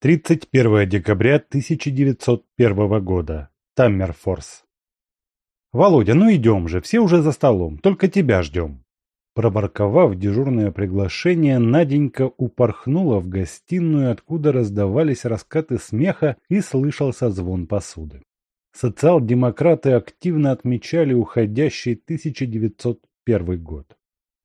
31 декабря 1901 года. Таммерфорс. «Володя, ну идем же, все уже за столом, только тебя ждем». Проборковав дежурное приглашение, Наденька упорхнула в гостиную, откуда раздавались раскаты смеха и слышался звон посуды. Социал-демократы активно отмечали уходящий 1901 год.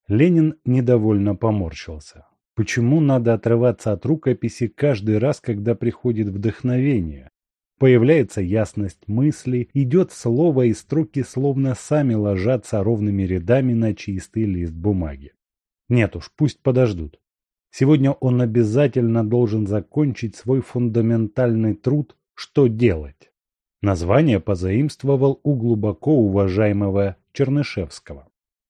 Ленин недовольно поморщился. Почему надо отрываться от рукописи каждый раз, когда приходит вдохновение? Появляется ясность мысли, идет слово и строки словно сами ложатся ровными рядами на чистый лист бумаги. Нет уж, пусть подождут. Сегодня он обязательно должен закончить свой фундаментальный труд «Что делать?». Название позаимствовал у глубоко уважаемого Чернышевского.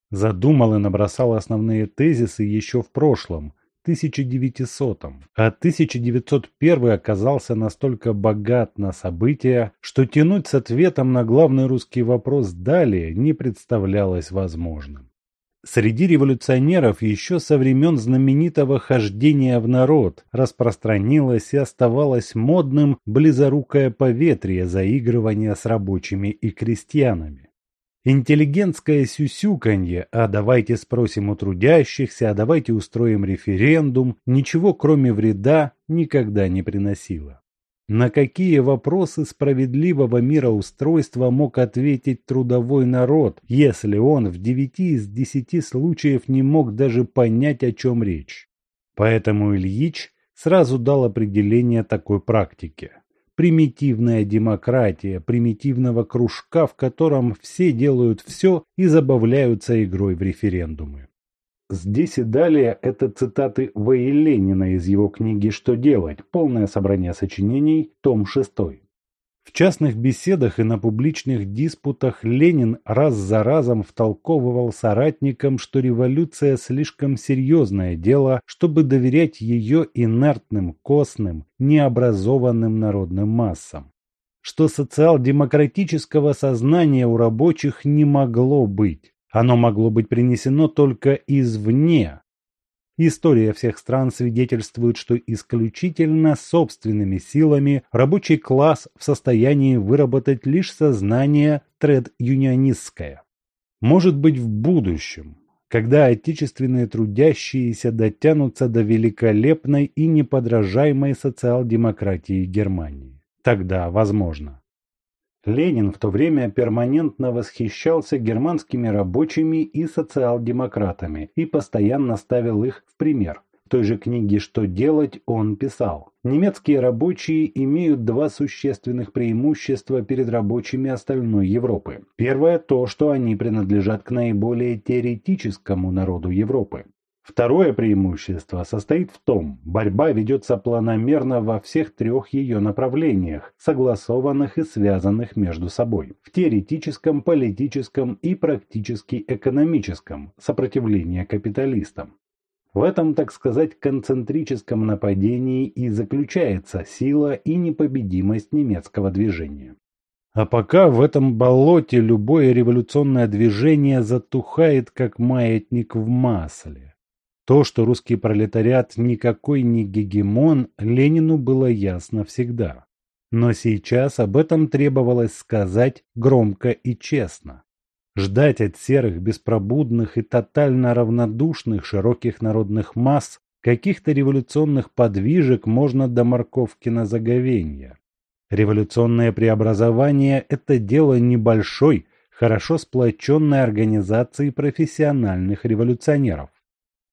Задумал и набросал основные тезисы еще в прошлом, 1900-м, а 1901 оказался настолько богат на события, что тянуть с ответом на главный русский вопрос далее не представлялось возможным. Среди революционеров еще со времен знаменитого хождения в народ распространилось и оставалось модным близорукое поветрие заигрывания с рабочими и крестьянами. Интеллигентское сюсюканье «а давайте спросим у трудящихся, а давайте устроим референдум» ничего кроме вреда никогда не приносило. На какие вопросы справедливого мироустройства мог ответить трудовой народ, если он в девяти из десяти случаев не мог даже понять, о чем речь? Поэтому Ильич сразу дал определение такой практике примитивная демократия примитивного кружка, в котором все делают все и забавляются игрой в референдумы. Здесь и далее это цитаты В. Ленина из его книги «Что делать?» Полное собрание сочинений, том 6. В частных беседах и на публичных диспутах Ленин раз за разом втолковывал соратникам, что революция слишком серьезное дело, чтобы доверять ее инертным, костным, необразованным народным массам. Что социал-демократического сознания у рабочих не могло быть. Оно могло быть принесено только извне, История всех стран свидетельствует, что исключительно собственными силами рабочий класс в состоянии выработать лишь сознание тред-юнионистское. Может быть в будущем, когда отечественные трудящиеся дотянутся до великолепной и неподражаемой социал-демократии Германии. Тогда возможно. Ленин в то время перманентно восхищался германскими рабочими и социал-демократами и постоянно ставил их в пример. В той же книге «Что делать» он писал «Немецкие рабочие имеют два существенных преимущества перед рабочими остальной Европы. Первое – то, что они принадлежат к наиболее теоретическому народу Европы. Второе преимущество состоит в том, борьба ведется планомерно во всех трех ее направлениях, согласованных и связанных между собой. В теоретическом, политическом и практически экономическом сопротивлении капиталистам. В этом, так сказать, концентрическом нападении и заключается сила и непобедимость немецкого движения. А пока в этом болоте любое революционное движение затухает, как маятник в масле. То, что русский пролетариат никакой не гегемон, Ленину было ясно всегда. Но сейчас об этом требовалось сказать громко и честно. Ждать от серых, беспробудных и тотально равнодушных широких народных масс каких-то революционных подвижек можно до морковки на заговенье. Революционное преобразование – это дело небольшой, хорошо сплоченной организации профессиональных революционеров.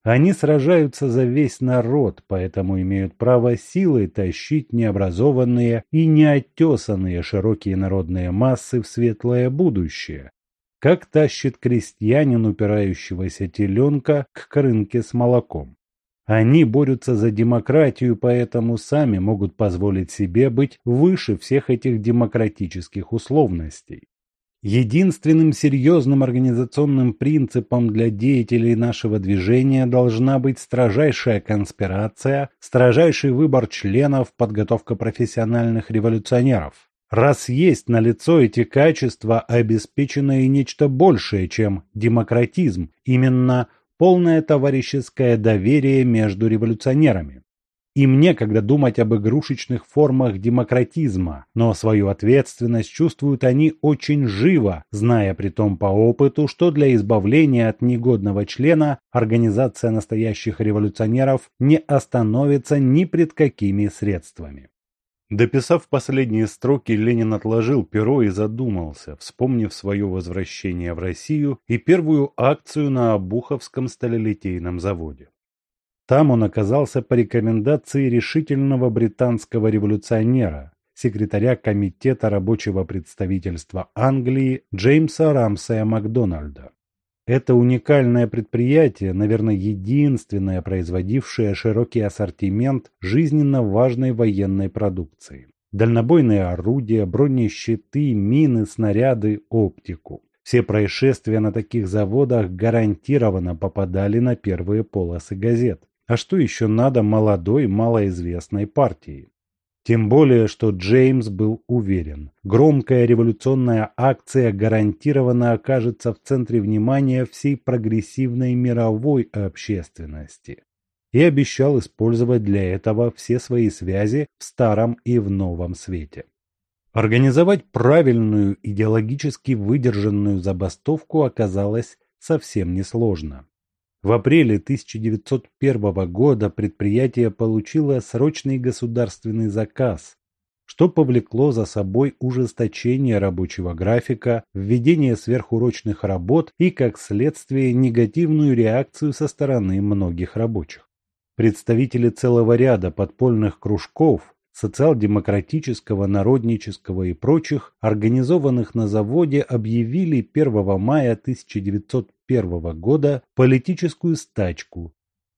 Они сражаются за весь народ, поэтому имеют право силой тащить необразованные и неотесанные широкие народные массы в светлое будущее, как тащит крестьянин упирающегося теленка к крынке с молоком. Они борются за демократию, поэтому сами могут позволить себе быть выше всех этих демократических условностей. Единственным серьезным организационным принципом для деятелей нашего движения должна быть строжайшая конспирация, строжайший выбор членов, подготовка профессиональных революционеров. Раз есть налицо эти качества, обеспечено и нечто большее, чем демократизм, именно полное товарищеское доверие между революционерами. Им некогда думать об игрушечных формах демократизма, но свою ответственность чувствуют они очень живо, зная при том по опыту, что для избавления от негодного члена организация настоящих революционеров не остановится ни пред какими средствами. Дописав последние строки, Ленин отложил перо и задумался, вспомнив свое возвращение в Россию и первую акцию на Обуховском сталелитейном заводе. Там он оказался по рекомендации решительного британского революционера, секретаря Комитета рабочего представительства Англии Джеймса Рамсея Макдональда. Это уникальное предприятие, наверное, единственное, производившее широкий ассортимент жизненно важной военной продукции. Дальнобойные орудия, бронещиты, мины, снаряды, оптику. Все происшествия на таких заводах гарантированно попадали на первые полосы газет. А что еще надо молодой, малоизвестной партии? Тем более, что Джеймс был уверен, громкая революционная акция гарантированно окажется в центре внимания всей прогрессивной мировой общественности и обещал использовать для этого все свои связи в старом и в новом свете. Организовать правильную идеологически выдержанную забастовку оказалось совсем несложно. В апреле 1901 года предприятие получило срочный государственный заказ, что повлекло за собой ужесточение рабочего графика, введение сверхурочных работ и, как следствие, негативную реакцию со стороны многих рабочих. Представители целого ряда подпольных кружков, социал-демократического, народнического и прочих, организованных на заводе, объявили 1 мая 1901 года политическую стачку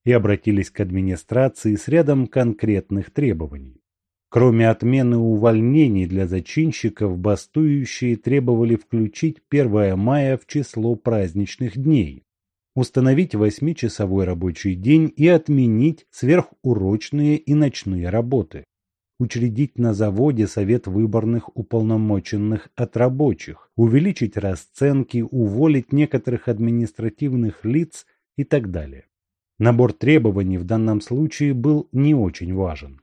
и обратились к администрации с рядом конкретных требований. Кроме отмены увольнений для зачинщиков, бастующие требовали включить 1 мая в число праздничных дней, установить восьмичасовой рабочий день и отменить сверхурочные и ночные работы учредить на заводе совет выборных уполномоченных от рабочих, увеличить расценки, уволить некоторых административных лиц и так далее. Набор требований в данном случае был не очень важен.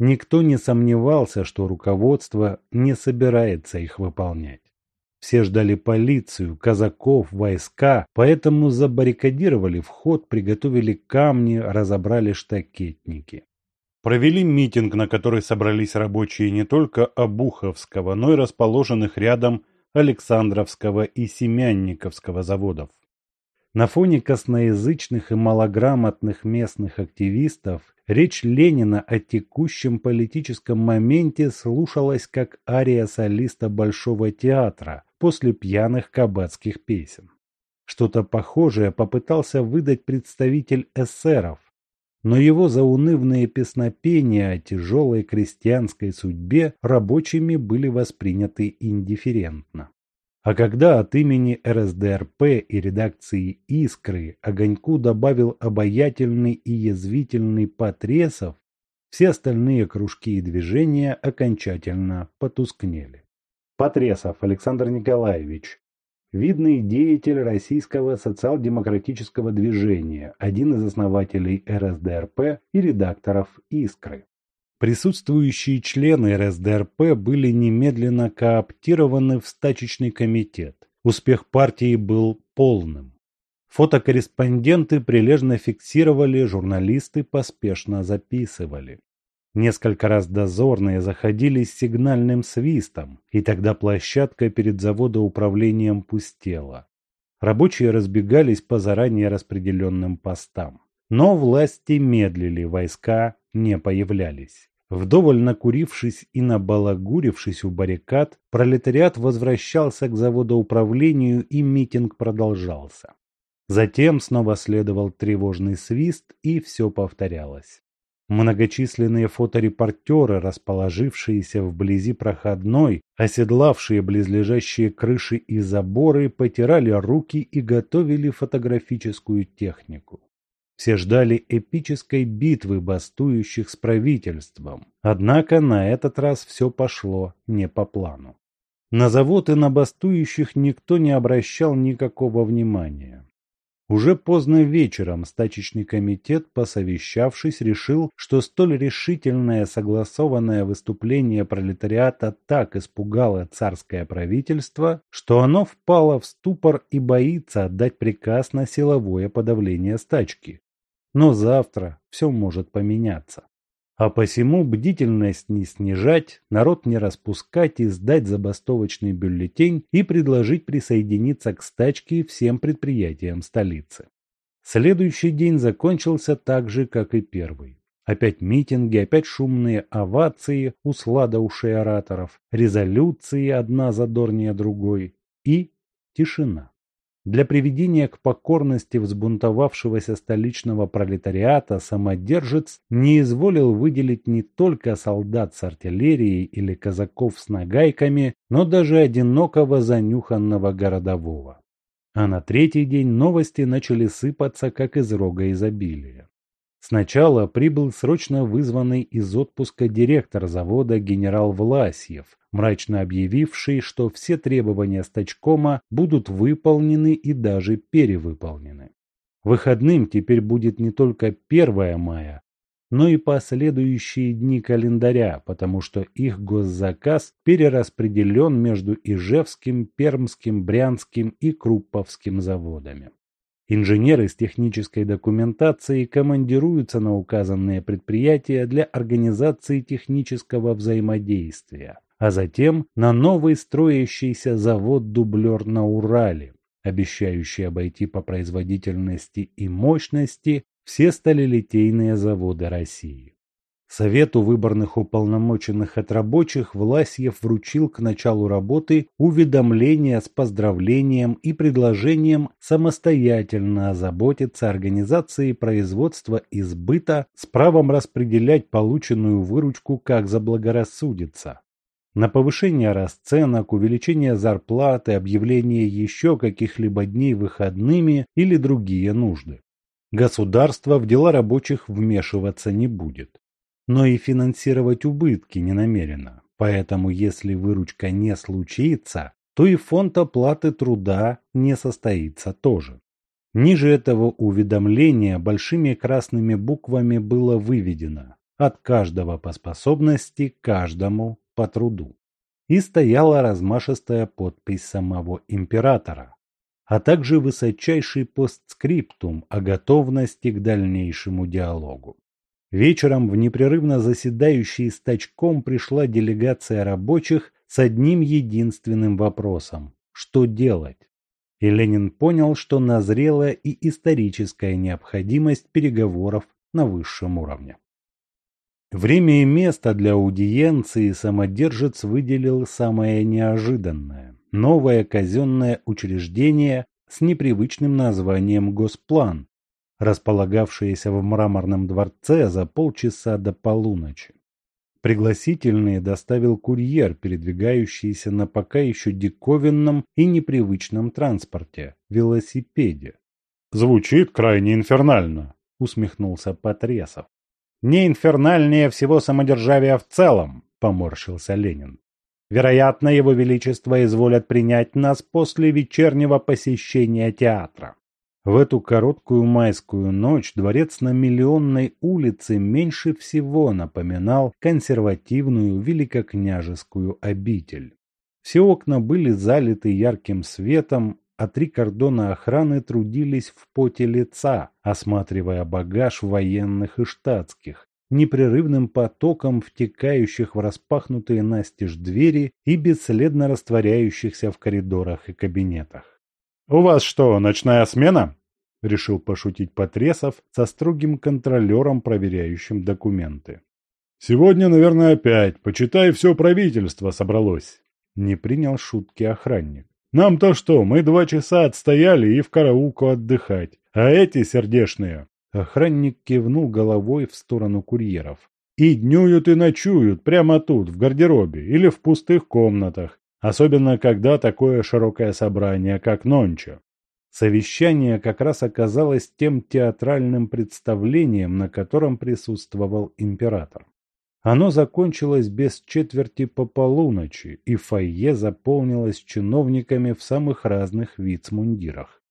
Никто не сомневался, что руководство не собирается их выполнять. Все ждали полицию, казаков, войска, поэтому забаррикадировали вход, приготовили камни, разобрали штакетники провели митинг, на который собрались рабочие не только Обуховского, но и расположенных рядом Александровского и Семянниковского заводов. На фоне косноязычных и малограмотных местных активистов речь Ленина о текущем политическом моменте слушалась как ария солиста Большого театра после пьяных кабацких песен. Что-то похожее попытался выдать представитель эсеров, но его заунывные песнопения о тяжелой крестьянской судьбе рабочими были восприняты индифферентно. А когда от имени РСДРП и редакции «Искры» Огоньку добавил обаятельный и язвительный Потресов, все остальные кружки и движения окончательно потускнели. Потресов Александр Николаевич, видный деятель российского социал-демократического движения, один из основателей РСДРП и редакторов «Искры». Присутствующие члены РСДРП были немедленно кооптированы в стачечный комитет. Успех партии был полным. Фотокорреспонденты прилежно фиксировали, журналисты поспешно записывали. Несколько раз дозорные заходили с сигнальным свистом, и тогда площадка перед заводоуправлением пустела. Рабочие разбегались по заранее распределенным постам. Но власти медлили, войска не появлялись. Вдоволь накурившись и набалагурившись у баррикад, пролетариат возвращался к заводоуправлению и митинг продолжался. Затем снова следовал тревожный свист и все повторялось. Многочисленные фоторепортеры, расположившиеся вблизи проходной, оседлавшие близлежащие крыши и заборы, потирали руки и готовили фотографическую технику. Все ждали эпической битвы бастующих с правительством. Однако на этот раз все пошло не по плану. На завод и на бастующих никто не обращал никакого внимания. Уже поздно вечером стачечный комитет, посовещавшись, решил, что столь решительное согласованное выступление пролетариата так испугало царское правительство, что оно впало в ступор и боится отдать приказ на силовое подавление стачки. Но завтра все может поменяться. А посему бдительность не снижать, народ не распускать и сдать забастовочный бюллетень и предложить присоединиться к стачке всем предприятиям столицы. Следующий день закончился так же, как и первый. Опять митинги, опять шумные овации у слада ушей ораторов, резолюции одна задорнее другой и тишина. Для приведения к покорности взбунтовавшегося столичного пролетариата самодержец не изволил выделить не только солдат с артиллерией или казаков с нагайками, но даже одинокого занюханного городового. А на третий день новости начали сыпаться, как из рога изобилия. Сначала прибыл срочно вызванный из отпуска директор завода генерал Власьев, мрачно объявивший, что все требования стачкома будут выполнены и даже перевыполнены. Выходным теперь будет не только 1 мая, но и последующие дни календаря, потому что их госзаказ перераспределен между Ижевским, Пермским, Брянским и Крупповским заводами. Инженеры с технической документацией командируются на указанные предприятия для организации технического взаимодействия а затем на новый строящийся завод-дублер на Урале, обещающий обойти по производительности и мощности все сталелитейные заводы России. Совету выборных уполномоченных от рабочих Власьев вручил к началу работы уведомление с поздравлением и предложением самостоятельно озаботиться организацией производства и сбыта с правом распределять полученную выручку как заблагорассудится, на повышение расценок, увеличение зарплаты, объявление еще каких-либо дней выходными или другие нужды. Государство в дела рабочих вмешиваться не будет. Но и финансировать убытки не намерено. Поэтому если выручка не случится, то и фонд оплаты труда не состоится тоже. Ниже этого уведомления большими красными буквами было выведено «От каждого по способности, каждому по труду. И стояла размашистая подпись самого императора, а также высочайший постскриптум о готовности к дальнейшему диалогу. Вечером в непрерывно заседающий стачком пришла делегация рабочих с одним единственным вопросом – что делать? И Ленин понял, что назрела и историческая необходимость переговоров на высшем уровне. Время и место для аудиенции самодержец выделил самое неожиданное – новое казенное учреждение с непривычным названием «Госплан», располагавшееся в мраморном дворце за полчаса до полуночи. Пригласительные доставил курьер, передвигающийся на пока еще диковинном и непривычном транспорте – велосипеде. «Звучит крайне инфернально», – усмехнулся Потресов. Не инфернальнее всего самодержавия в целом, поморщился Ленин. Вероятно, его величество изволят принять нас после вечернего посещения театра. В эту короткую майскую ночь дворец на Миллионной улице меньше всего напоминал консервативную великокняжескую обитель. Все окна были залиты ярким светом, а три кордона охраны трудились в поте лица, осматривая багаж военных и штатских, непрерывным потоком втекающих в распахнутые настежь двери и бесследно растворяющихся в коридорах и кабинетах. «У вас что, ночная смена?» – решил пошутить Потресов со строгим контролером, проверяющим документы. «Сегодня, наверное, опять. Почитай, все правительство собралось». Не принял шутки охранник. Нам-то что, мы два часа отстояли и в караулку отдыхать. А эти сердешные...» Охранник кивнул головой в сторону курьеров. «И днюют, и ночуют прямо тут, в гардеробе или в пустых комнатах. Особенно, когда такое широкое собрание, как нонче». Совещание как раз оказалось тем театральным представлением, на котором присутствовал император. Оно закончилось без четверти по полуночи, и фойе заполнилось чиновниками в самых разных вицмундирах.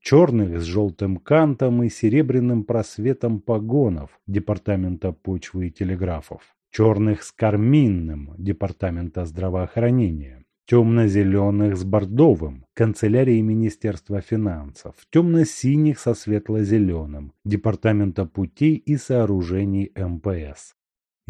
черных с желтым кантом и серебряным просветом погонов Департамента почвы и телеграфов, черных с карминным Департамента здравоохранения, темно-зеленых с бордовым канцелярии Министерства финансов, темно-синих со светло-зеленым Департамента путей и сооружений МПС.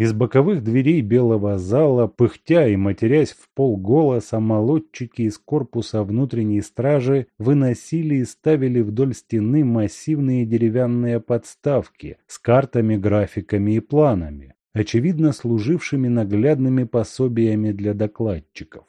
Из боковых дверей белого зала, пыхтя и матерясь в полголоса, молодчики из корпуса внутренней стражи выносили и ставили вдоль стены массивные деревянные подставки с картами, графиками и планами, очевидно служившими наглядными пособиями для докладчиков.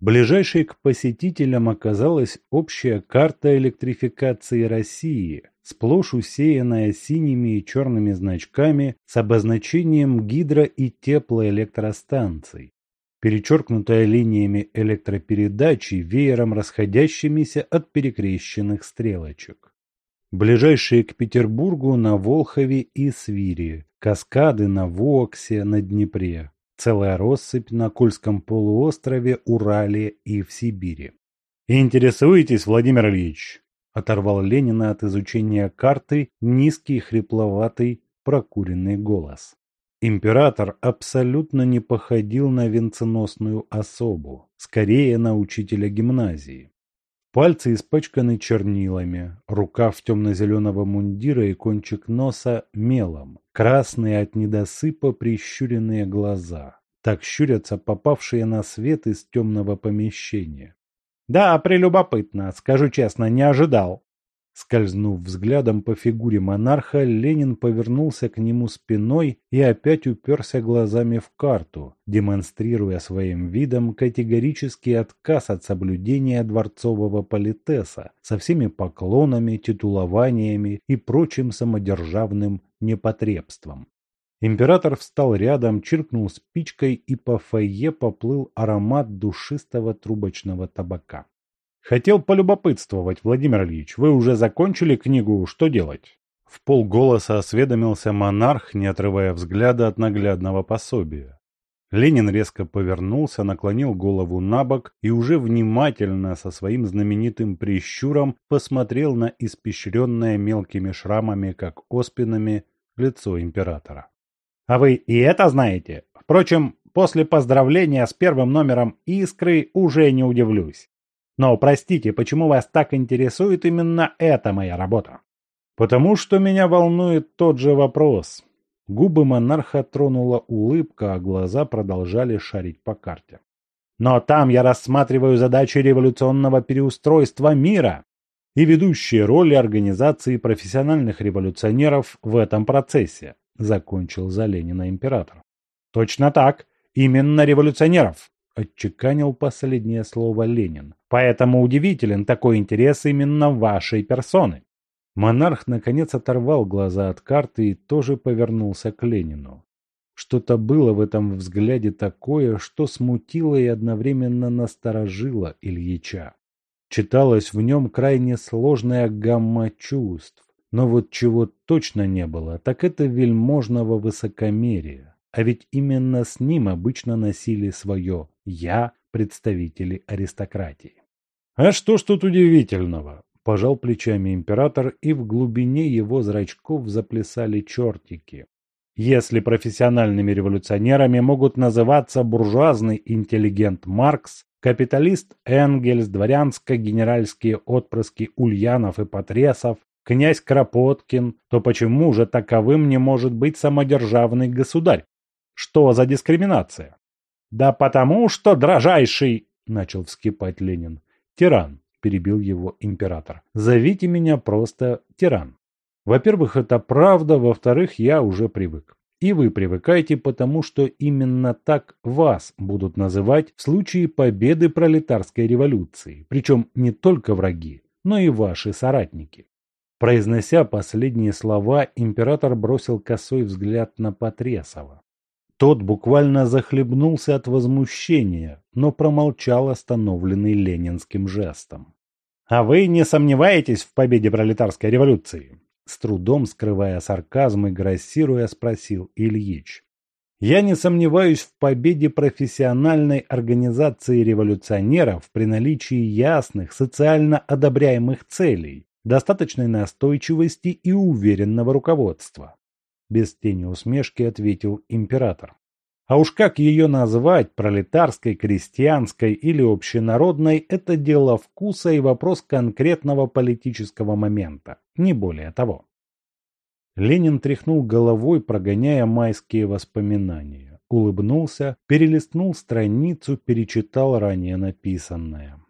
Ближайшей к посетителям оказалась общая карта электрификации России, сплошь усеянная синими и черными значками с обозначением гидро- и теплоэлектростанций, перечеркнутая линиями электропередачи, веером расходящимися от перекрещенных стрелочек. Ближайшие к Петербургу на Волхове и Свире, каскады на Воксе, на Днепре, целая россыпь на Кольском полуострове, Урале и в Сибири. «Интересуетесь, Владимир Ильич?» Оторвал Ленина от изучения карты низкий, хрипловатый, прокуренный голос. Император абсолютно не походил на венценосную особу, скорее на учителя гимназии. Пальцы испачканы чернилами, рукав темно-зеленого мундира и кончик носа мелом, красные от недосыпа прищуренные глаза. Так щурятся попавшие на свет из темного помещения. Да, прелюбопытно, скажу честно, не ожидал. Скользнув взглядом по фигуре монарха, Ленин повернулся к нему спиной и опять уперся глазами в карту, демонстрируя своим видом категорический отказ от соблюдения дворцового политеса со всеми поклонами, титулованиями и прочим самодержавным непотребством. Император встал рядом, чиркнул спичкой, и по фойе поплыл аромат душистого трубочного табака. «Хотел полюбопытствовать, Владимир Ильич, вы уже закончили книгу «Что делать?» В полголоса осведомился монарх, не отрывая взгляда от наглядного пособия. Ленин резко повернулся, наклонил голову на бок и уже внимательно со своим знаменитым прищуром посмотрел на испещренное мелкими шрамами, как оспинами, лицо императора. А вы и это знаете? Впрочем, после поздравления с первым номером «Искры» уже не удивлюсь. Но, простите, почему вас так интересует именно эта моя работа? Потому что меня волнует тот же вопрос. Губы монарха тронула улыбка, а глаза продолжали шарить по карте. Но там я рассматриваю задачи революционного переустройства мира и ведущие роли организации профессиональных революционеров в этом процессе. — закончил за Ленина император. «Точно так. Именно революционеров», — отчеканил последнее слово Ленин. «Поэтому удивителен такой интерес именно вашей персоны». Монарх наконец оторвал глаза от карты и тоже повернулся к Ленину. Что-то было в этом взгляде такое, что смутило и одновременно насторожило Ильича. Читалась в нем крайне сложная гамма чувств, но вот чего точно не было, так это вельможного высокомерия. А ведь именно с ним обычно носили свое «я» представители аристократии. «А что ж тут удивительного?» – пожал плечами император, и в глубине его зрачков заплясали чертики. Если профессиональными революционерами могут называться буржуазный интеллигент Маркс, капиталист Энгельс, дворянско-генеральские отпрыски Ульянов и Потресов, князь Кропоткин, то почему же таковым не может быть самодержавный государь? Что за дискриминация? Да потому что, дрожайший, начал вскипать Ленин. Тиран, перебил его император. Зовите меня просто тиран. Во-первых, это правда, во-вторых, я уже привык. И вы привыкаете, потому что именно так вас будут называть в случае победы пролетарской революции, причем не только враги, но и ваши соратники. Произнося последние слова, император бросил косой взгляд на Потресова. Тот буквально захлебнулся от возмущения, но промолчал остановленный ленинским жестом. «А вы не сомневаетесь в победе пролетарской революции?» С трудом скрывая сарказм и грассируя, спросил Ильич. «Я не сомневаюсь в победе профессиональной организации революционеров при наличии ясных, социально одобряемых целей, достаточной настойчивости и уверенного руководства. Без тени усмешки ответил император. А уж как ее назвать, пролетарской, крестьянской или общенародной, это дело вкуса и вопрос конкретного политического момента, не более того. Ленин тряхнул головой, прогоняя майские воспоминания. Улыбнулся, перелистнул страницу, перечитал ранее написанное.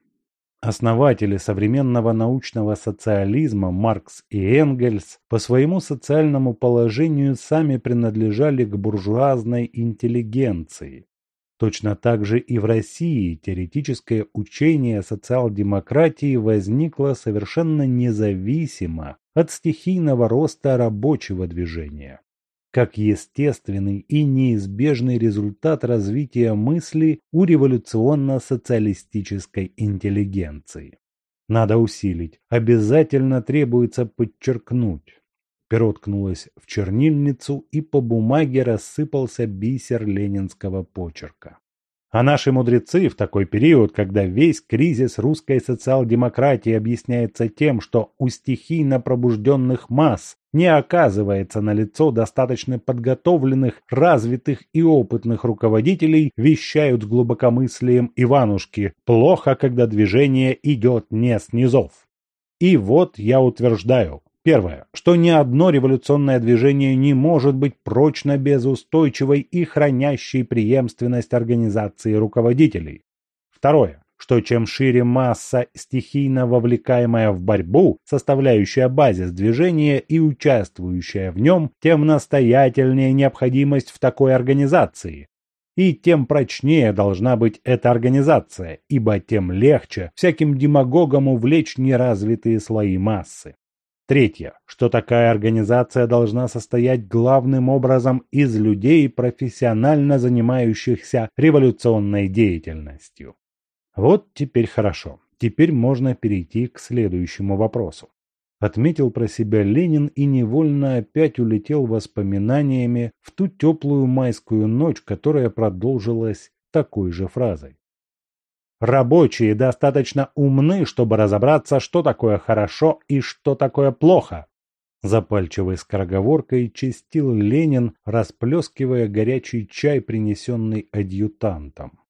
Основатели современного научного социализма Маркс и Энгельс по своему социальному положению сами принадлежали к буржуазной интеллигенции. Точно так же и в России теоретическое учение социал-демократии возникло совершенно независимо от стихийного роста рабочего движения как естественный и неизбежный результат развития мысли у революционно-социалистической интеллигенции. Надо усилить, обязательно требуется подчеркнуть. Перо ткнулось в чернильницу, и по бумаге рассыпался бисер ленинского почерка. А наши мудрецы в такой период, когда весь кризис русской социал-демократии объясняется тем, что у стихийно пробужденных масс не оказывается на лицо достаточно подготовленных, развитых и опытных руководителей, вещают с глубокомыслием Иванушки «плохо, когда движение идет не с низов». И вот я утверждаю, Первое, что ни одно революционное движение не может быть прочно без устойчивой и хранящей преемственность организации руководителей. Второе, что чем шире масса, стихийно вовлекаемая в борьбу, составляющая базис движения и участвующая в нем, тем настоятельнее необходимость в такой организации. И тем прочнее должна быть эта организация, ибо тем легче всяким демагогам увлечь неразвитые слои массы. Третье, что такая организация должна состоять главным образом из людей, профессионально занимающихся революционной деятельностью. Вот теперь хорошо. Теперь можно перейти к следующему вопросу. Отметил про себя Ленин и невольно опять улетел воспоминаниями в ту теплую майскую ночь, которая продолжилась такой же фразой. Рабочие достаточно умны, чтобы разобраться, что такое хорошо и что такое плохо. Запальчивой скороговоркой чистил Ленин, расплескивая горячий чай, принесенный адъютантом.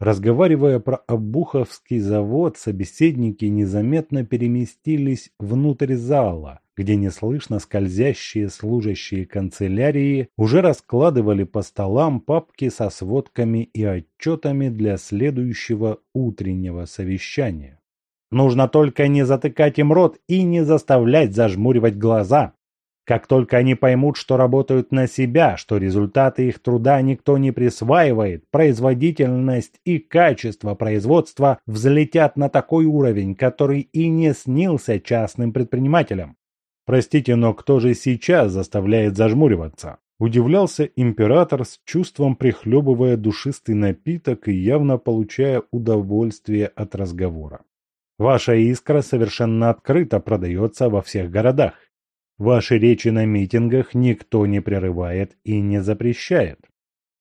Разговаривая про Обуховский завод, собеседники незаметно переместились внутрь зала, где неслышно скользящие служащие канцелярии уже раскладывали по столам папки со сводками и отчетами для следующего утреннего совещания. Нужно только не затыкать им рот и не заставлять зажмуривать глаза, как только они поймут, что работают на себя, что результаты их труда никто не присваивает, производительность и качество производства взлетят на такой уровень, который и не снился частным предпринимателям. Простите, но кто же сейчас заставляет зажмуриваться? Удивлялся император с чувством прихлебывая душистый напиток и явно получая удовольствие от разговора. Ваша искра совершенно открыто продается во всех городах. Ваши речи на митингах никто не прерывает и не запрещает.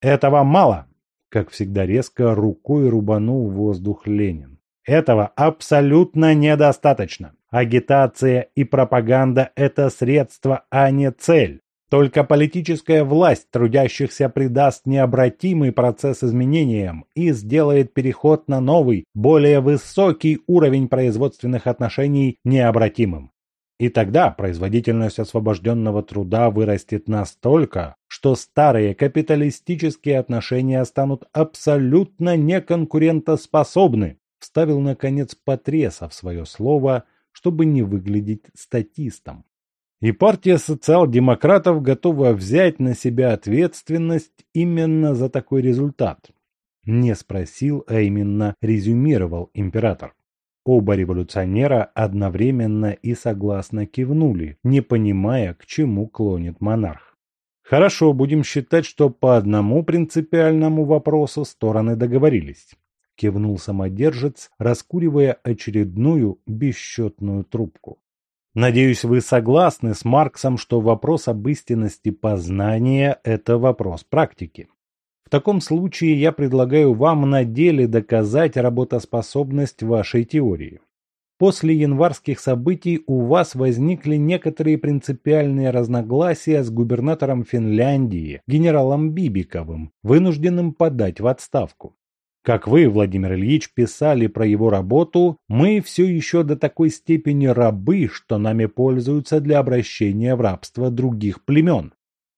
Этого мало, как всегда резко рукой рубанул воздух Ленин. Этого абсолютно недостаточно. Агитация и пропаганда – это средство, а не цель. Только политическая власть трудящихся придаст необратимый процесс изменениям и сделает переход на новый, более высокий уровень производственных отношений необратимым. И тогда производительность освобожденного труда вырастет настолько, что старые капиталистические отношения станут абсолютно неконкурентоспособны, вставил наконец Потресов свое слово, чтобы не выглядеть статистом. И партия социал-демократов готова взять на себя ответственность именно за такой результат. Не спросил, а именно резюмировал император. Оба революционера одновременно и согласно кивнули, не понимая, к чему клонит монарх. Хорошо, будем считать, что по одному принципиальному вопросу стороны договорились. Кивнул самодержец, раскуривая очередную бесчетную трубку. Надеюсь, вы согласны с Марксом, что вопрос об истинности познания – это вопрос практики. В таком случае я предлагаю вам на деле доказать работоспособность вашей теории. После январских событий у вас возникли некоторые принципиальные разногласия с губернатором Финляндии, генералом Бибиковым, вынужденным подать в отставку. Как вы, Владимир Ильич, писали про его работу, мы все еще до такой степени рабы, что нами пользуются для обращения в рабство других племен.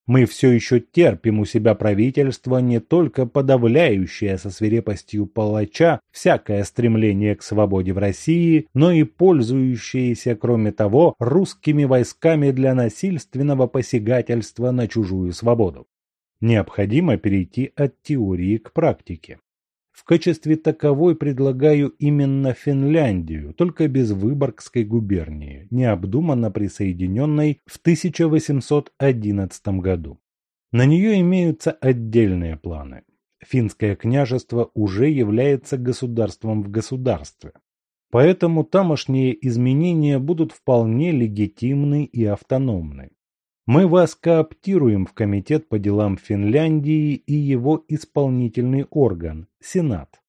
Мы все еще терпим у себя правительство, не только подавляющее со свирепостью палача всякое стремление к свободе в России, но и пользующееся, кроме того, русскими войсками для насильственного посягательства на чужую свободу. Необходимо перейти от теории к практике. В качестве таковой предлагаю именно Финляндию, только без Выборгской губернии, необдуманно присоединенной в 1811 году. На нее имеются отдельные планы. Финское княжество уже является государством в государстве. Поэтому тамошние изменения будут вполне легитимны и автономны. Мы вас кооптируем в Комитет по делам Финляндии и его исполнительный орган – Сенат.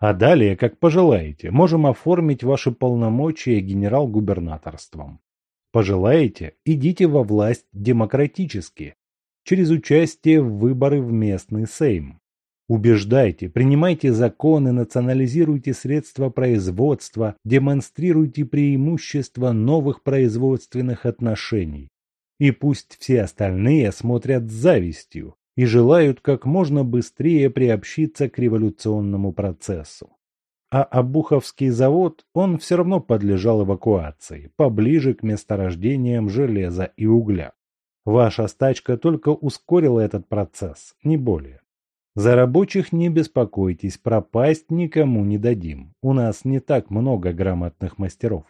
А далее, как пожелаете, можем оформить ваши полномочия генерал-губернаторством. Пожелаете, идите во власть демократически, через участие в выборы в местный Сейм. Убеждайте, принимайте законы, национализируйте средства производства, демонстрируйте преимущества новых производственных отношений, и пусть все остальные смотрят с завистью и желают как можно быстрее приобщиться к революционному процессу. А Обуховский завод, он все равно подлежал эвакуации, поближе к месторождениям железа и угля. Ваша стачка только ускорила этот процесс, не более. За рабочих не беспокойтесь, пропасть никому не дадим. У нас не так много грамотных мастеров.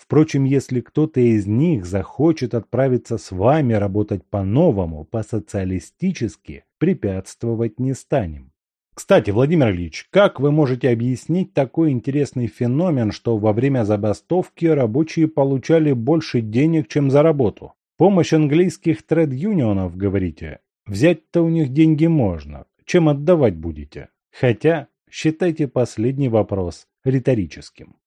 Впрочем, если кто-то из них захочет отправиться с вами работать по-новому, по-социалистически, препятствовать не станем. Кстати, Владимир Ильич, как вы можете объяснить такой интересный феномен, что во время забастовки рабочие получали больше денег, чем за работу? Помощь английских тред-юнионов, говорите? Взять-то у них деньги можно. Чем отдавать будете? Хотя, считайте последний вопрос риторическим.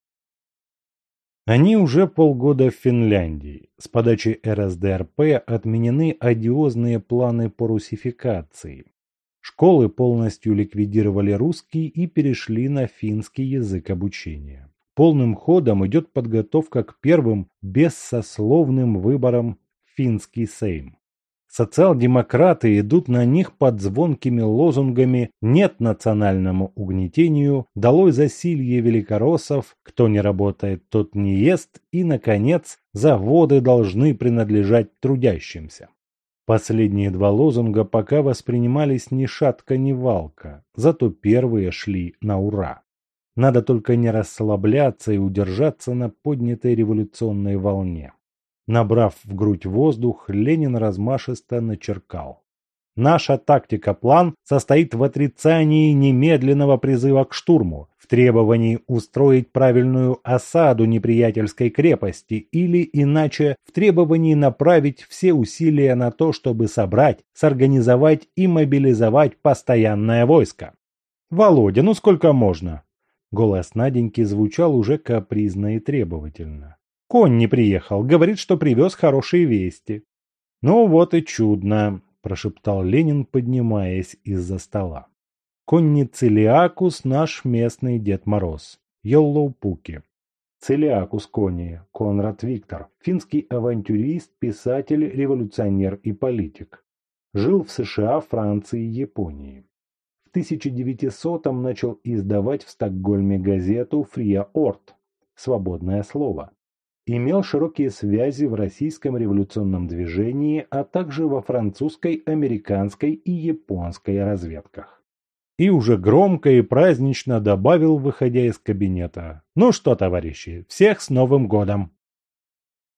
Они уже полгода в Финляндии. С подачи РСДРП отменены одиозные планы по русификации. Школы полностью ликвидировали русский и перешли на финский язык обучения. Полным ходом идет подготовка к первым бессословным выборам в финский сейм. Социал-демократы идут на них под звонкими лозунгами «Нет национальному угнетению», «Долой засилье великороссов», «Кто не работает, тот не ест» и, наконец, «Заводы должны принадлежать трудящимся». Последние два лозунга пока воспринимались ни шатка, ни валка, зато первые шли на ура. Надо только не расслабляться и удержаться на поднятой революционной волне. Набрав в грудь воздух, Ленин размашисто начеркал. Наша тактика-план состоит в отрицании немедленного призыва к штурму, в требовании устроить правильную осаду неприятельской крепости или, иначе, в требовании направить все усилия на то, чтобы собрать, сорганизовать и мобилизовать постоянное войско. «Володя, ну сколько можно?» Голос Наденьки звучал уже капризно и требовательно. Конь не приехал, говорит, что привез хорошие вести. Ну вот и чудно, прошептал Ленин, поднимаясь из-за стола. Конни Целиакус наш местный Дед Мороз. Йоллоу-Пуки. Целиакус Кони, Конрад Виктор, финский авантюрист, писатель, революционер и политик. Жил в США, Франции и Японии. В 1900-м начал издавать в Стокгольме газету «Фрия Орт» – «Свободное слово» имел широкие связи в российском революционном движении, а также во французской, американской и японской разведках. И уже громко и празднично добавил, выходя из кабинета. «Ну что, товарищи, всех с Новым годом!»